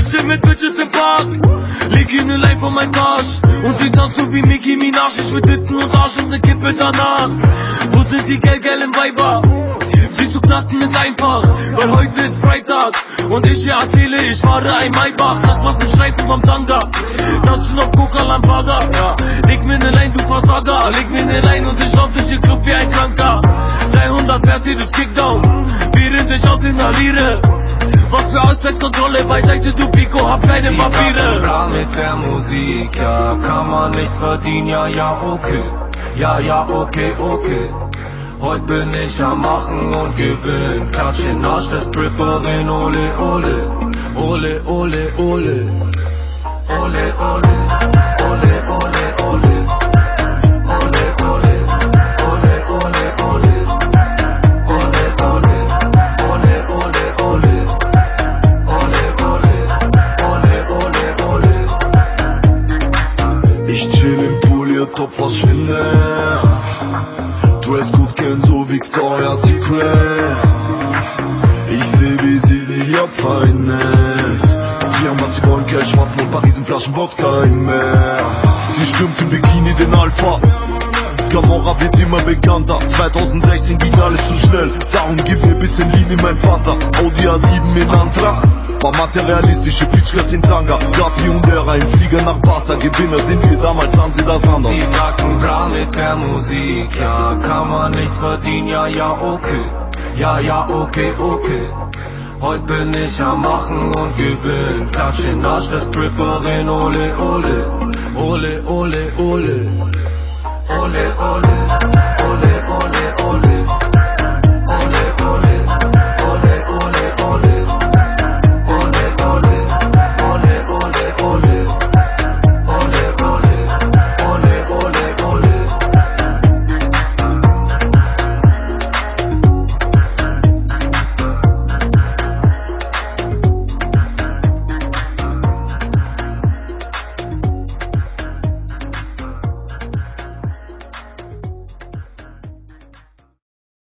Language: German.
Chille mit Bitches im Park. Leg ihnen Leib von meinem Arsch. Und sie tanzen wie Mickey Minaj. Ich mit Titten und Arsch und ne Kippe danach. Wo sind die gelb-gelben Weiber? Sie zu knacken ist einfach, weil heute ist Freitag. Und ich erzähle, ich fahre ein Maybach. Lass was mit Streifen vom Tanga. Tanzen auf Coca Lampada. Ja. Leg mir ne Lein, du Versager. Leg mir ne Lein und ich lauf durch den Club wie ein Kranker. 300 Mercedes Kickdown. Während ich inhaliere was für Ausweiskontrolle, beiseite du Pico, hab keine Papiere. Plan mit der Musik, ja, kann man nichts verdienen, ja, ja, okay. Ja, ja, okay, okay. Heute bin ich am Machen und Gewinn. Klatsch in Arsch der Stripperin, ole. Ole, ole, ole. Ole, Ich chill im Pool, ihr Top verschwinde. Dresscode kenn so Victoria's Secret. Ich seh, wie sie dich abfeindet. 24 wollen Cash, warten und Parisen Flaschen Wodka im Meer. Sie stürmt im Bikini den Alpha. Camorra wird immer bekannter 2016 ging alles zu schnell Darum gib mir bisschen Linie, mein Vater Audi A7 in Antrag War materialistische Bitchgas in Tanga Gabi und er ein Flieger nach Barca Gewinner sind wir damals, haben sie das anders Sie sagten Plan mit der Musik, ja, kann man nichts verdienen, ja, ja, okay. Ja, ja, okay, okay. Heute bin ich am Machen und Gewinn. Klatsch in Arsch der Stripperin, ole, ole. Ole, ole, ole. Ole, ole.